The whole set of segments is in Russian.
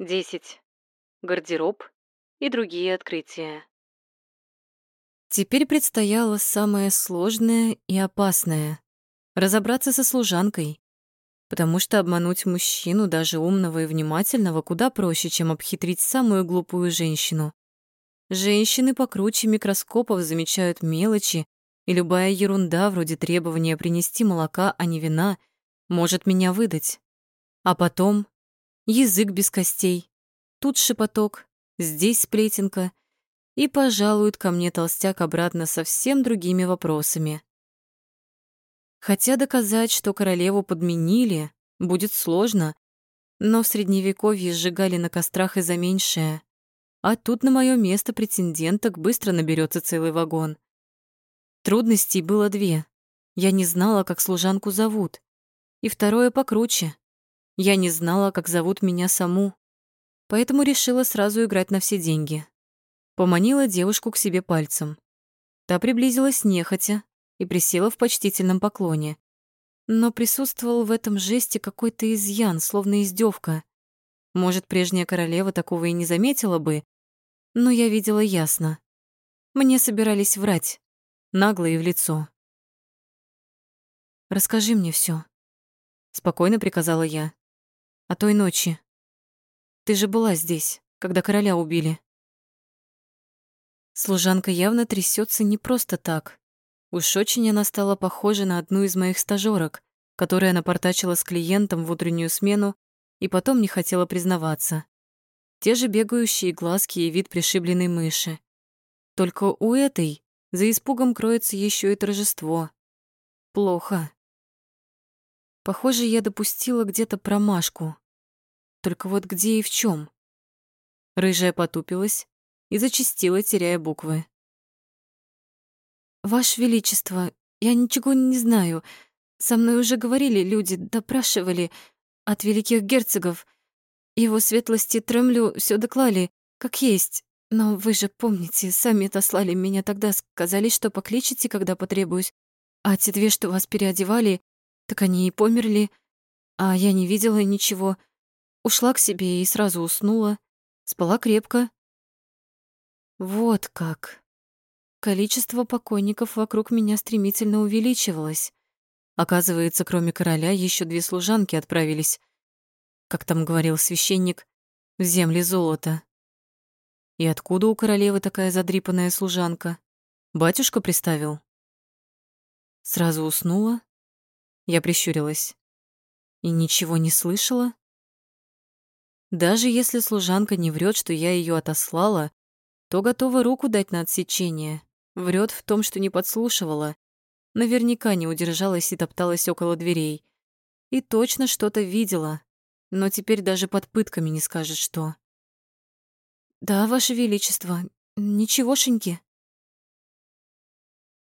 10. Гардероб и другие открытия. Теперь предстояло самое сложное и опасное — разобраться со служанкой, потому что обмануть мужчину, даже умного и внимательного, куда проще, чем обхитрить самую глупую женщину. Женщины покруче микроскопов замечают мелочи, и любая ерунда, вроде требования принести молока, а не вина, может меня выдать. А потом язык без костей, Тут шепоток, здесь сплетенка, и пожалует ко мне толстяк обратно совсем другими вопросами. Хотя доказать, что королеву подменили, будет сложно, но в Средневековье сжигали на кострах и за меньшее. А тут на мое место претенденток быстро наберется целый вагон. Трудностей было две. Я не знала, как служанку зовут. И второе покруче. Я не знала, как зовут меня саму поэтому решила сразу играть на все деньги. Поманила девушку к себе пальцем. Та приблизилась нехотя и присела в почтительном поклоне. Но присутствовал в этом жесте какой-то изъян, словно издевка. Может, прежняя королева такого и не заметила бы, но я видела ясно. Мне собирались врать, нагло и в лицо. «Расскажи мне все, спокойно приказала я. «О той ночи, ты же была здесь, когда короля убили. Служанка явно трясется не просто так. Уж очень она стала похожа на одну из моих стажёрок, которая напортачила с клиентом в утреннюю смену и потом не хотела признаваться. Те же бегающие глазки и вид пришибленной мыши. Только у этой за испугом кроется еще и торжество. Плохо. Похоже, я допустила где-то промашку. Только вот где и в чем? Рыжая потупилась и зачастила, теряя буквы. «Ваше Величество, я ничего не знаю. Со мной уже говорили люди, допрашивали от великих герцогов. Его светлости Тремлю все доклали, как есть. Но вы же помните, сами отослали меня тогда, сказали, что покличете, когда потребуюсь. А те две, что вас переодевали, так они и померли. А я не видела ничего. Ушла к себе и сразу уснула. Спала крепко. Вот как. Количество покойников вокруг меня стремительно увеличивалось. Оказывается, кроме короля, еще две служанки отправились, как там говорил священник, в земли золота. И откуда у королевы такая задрипанная служанка? Батюшка приставил? Сразу уснула? Я прищурилась. И ничего не слышала? Даже если служанка не врет, что я ее отослала, то готова руку дать на отсечение. Врет в том, что не подслушивала. Наверняка не удержалась и топталась около дверей. И точно что-то видела, но теперь даже под пытками не скажет, что. «Да, Ваше Величество, ничегошеньки».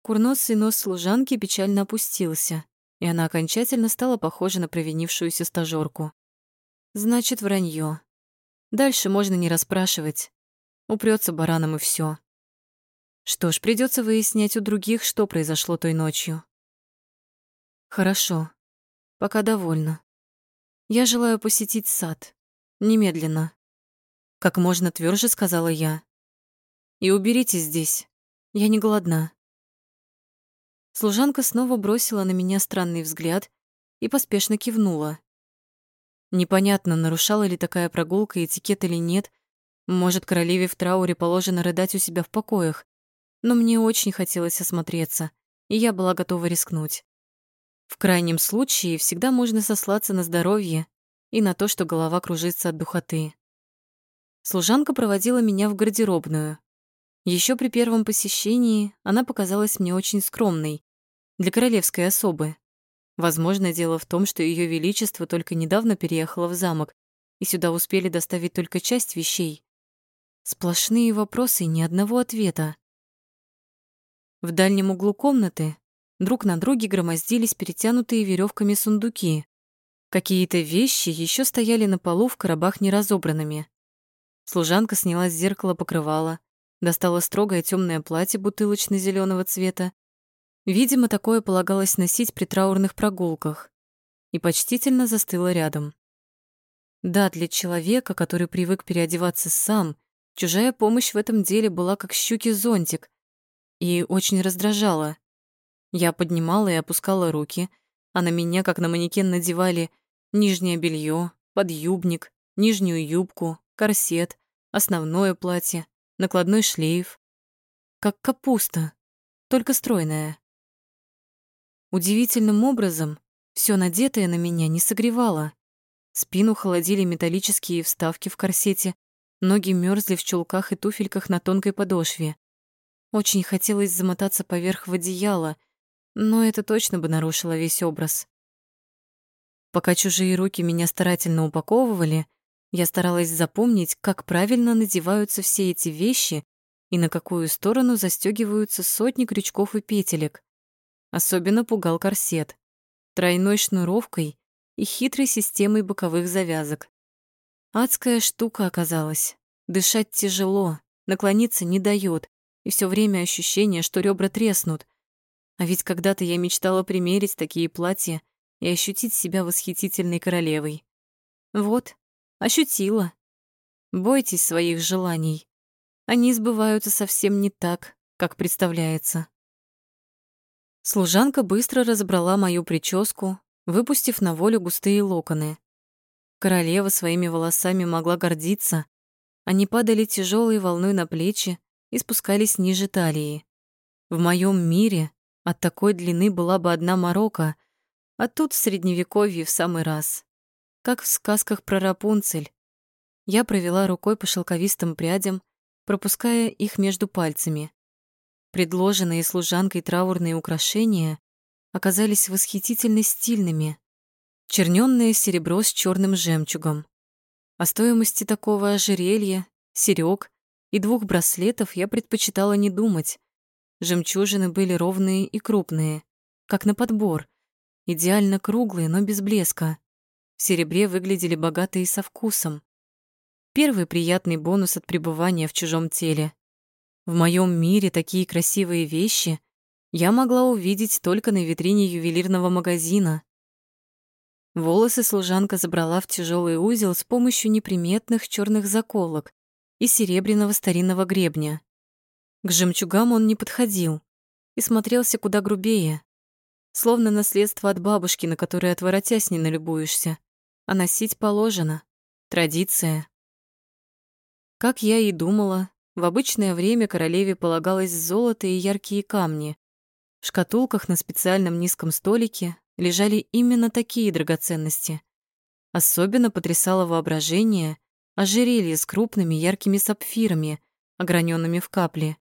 Курносый нос служанки печально опустился, и она окончательно стала похожа на провинившуюся стажёрку. Значит, вранье. Дальше можно не расспрашивать. Упрется бараном и все. Что ж, придется выяснять у других, что произошло той ночью. Хорошо. Пока довольна. Я желаю посетить сад. Немедленно. Как можно тверже сказала я. И уберите здесь. Я не голодна. Служанка снова бросила на меня странный взгляд и поспешно кивнула. Непонятно, нарушала ли такая прогулка этикет или нет. Может, королеве в трауре положено рыдать у себя в покоях. Но мне очень хотелось осмотреться, и я была готова рискнуть. В крайнем случае всегда можно сослаться на здоровье и на то, что голова кружится от духоты. Служанка проводила меня в гардеробную. Еще при первом посещении она показалась мне очень скромной для королевской особы. Возможно, дело в том, что Ее Величество только недавно переехало в замок, и сюда успели доставить только часть вещей. Сплошные вопросы и ни одного ответа. В дальнем углу комнаты друг на друге громоздились перетянутые веревками сундуки. Какие-то вещи еще стояли на полу в коробах неразобранными. Служанка сняла с зеркала покрывало, достала строгое темное платье бутылочно зеленого цвета Видимо, такое полагалось носить при траурных прогулках, и почтительно застыла рядом. Да, для человека, который привык переодеваться сам, чужая помощь в этом деле была как щуки зонтик и очень раздражала. Я поднимала и опускала руки, а на меня, как на манекен, надевали нижнее белье, подъюбник, нижнюю юбку, корсет, основное платье, накладной шлейф. Как капуста, только стройная. Удивительным образом все надетое на меня не согревало. Спину холодили металлические вставки в корсете, ноги мерзли в чулках и туфельках на тонкой подошве. Очень хотелось замотаться поверх в одеяло, но это точно бы нарушило весь образ. Пока чужие руки меня старательно упаковывали, я старалась запомнить, как правильно надеваются все эти вещи и на какую сторону застегиваются сотни крючков и петелек. Особенно пугал корсет, тройной шнуровкой и хитрой системой боковых завязок. Адская штука оказалась. Дышать тяжело, наклониться не дает, и все время ощущение, что ребра треснут. А ведь когда-то я мечтала примерить такие платья и ощутить себя восхитительной королевой. Вот, ощутила. Бойтесь своих желаний. Они сбываются совсем не так, как представляется. Служанка быстро разобрала мою прическу, выпустив на волю густые локоны. Королева своими волосами могла гордиться. Они падали тяжелой волной на плечи и спускались ниже талии. В моем мире от такой длины была бы одна морока, а тут в средневековье в самый раз. Как в сказках про Рапунцель. Я провела рукой по шелковистым прядям, пропуская их между пальцами. Предложенные служанкой траурные украшения оказались восхитительно стильными. Чернённое серебро с черным жемчугом. О стоимости такого ожерелья, серёг и двух браслетов я предпочитала не думать. Жемчужины были ровные и крупные, как на подбор, идеально круглые, но без блеска. В серебре выглядели богато и со вкусом. Первый приятный бонус от пребывания в чужом теле. В моем мире такие красивые вещи я могла увидеть только на витрине ювелирного магазина. Волосы служанка забрала в тяжелый узел с помощью неприметных черных заколок и серебряного старинного гребня. К жемчугам он не подходил и смотрелся куда грубее, словно наследство от бабушки, на которое отворотясь не налюбуешься. А носить положено. Традиция. Как я и думала, в обычное время королеве полагалось золото и яркие камни. В шкатулках на специальном низком столике лежали именно такие драгоценности. Особенно потрясало воображение ожерелье с крупными яркими сапфирами, ограненными в капли.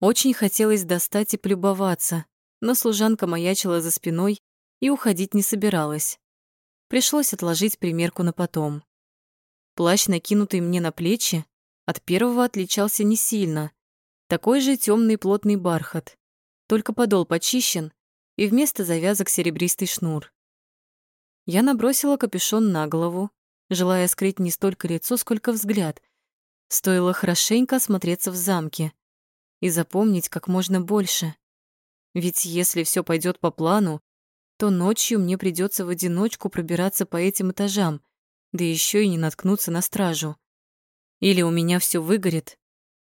Очень хотелось достать и полюбоваться, но служанка маячила за спиной и уходить не собиралась. Пришлось отложить примерку на потом. Плащ, накинутый мне на плечи, от первого отличался не сильно. Такой же темный плотный бархат, только подол почищен, и вместо завязок серебристый шнур. Я набросила капюшон на голову, желая скрыть не столько лицо, сколько взгляд. Стоило хорошенько осмотреться в замке и запомнить как можно больше. Ведь если все пойдет по плану, то ночью мне придется в одиночку пробираться по этим этажам, да еще и не наткнуться на стражу. Или у меня все выгорит,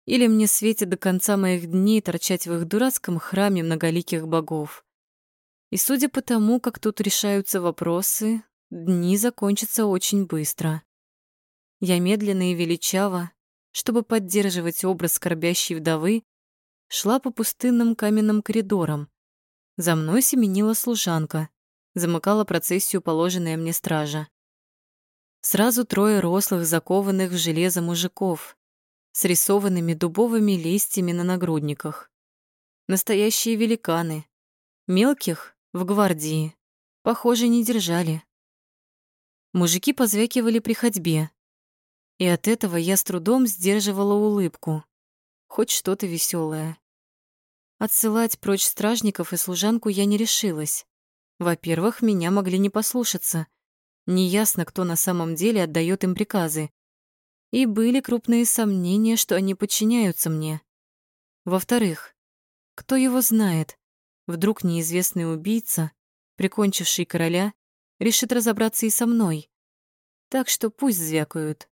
или мне светит до конца моих дней торчать в их дурацком храме многоликих богов. И судя по тому, как тут решаются вопросы, дни закончатся очень быстро. Я медленно и величаво, чтобы поддерживать образ скорбящей вдовы, шла по пустынным каменным коридорам. За мной семенила служанка, замыкала процессию положенная мне стража. Сразу трое рослых, закованных в железо мужиков с рисованными дубовыми листьями на нагрудниках. Настоящие великаны. Мелких в гвардии, похоже, не держали. Мужики позвякивали при ходьбе, и от этого я с трудом сдерживала улыбку. Хоть что-то веселое. Отсылать прочь стражников и служанку я не решилась. Во-первых, меня могли не послушаться, Неясно, кто на самом деле отдает им приказы. И были крупные сомнения, что они подчиняются мне. Во-вторых, кто его знает? Вдруг неизвестный убийца, прикончивший короля, решит разобраться и со мной. Так что пусть звякают.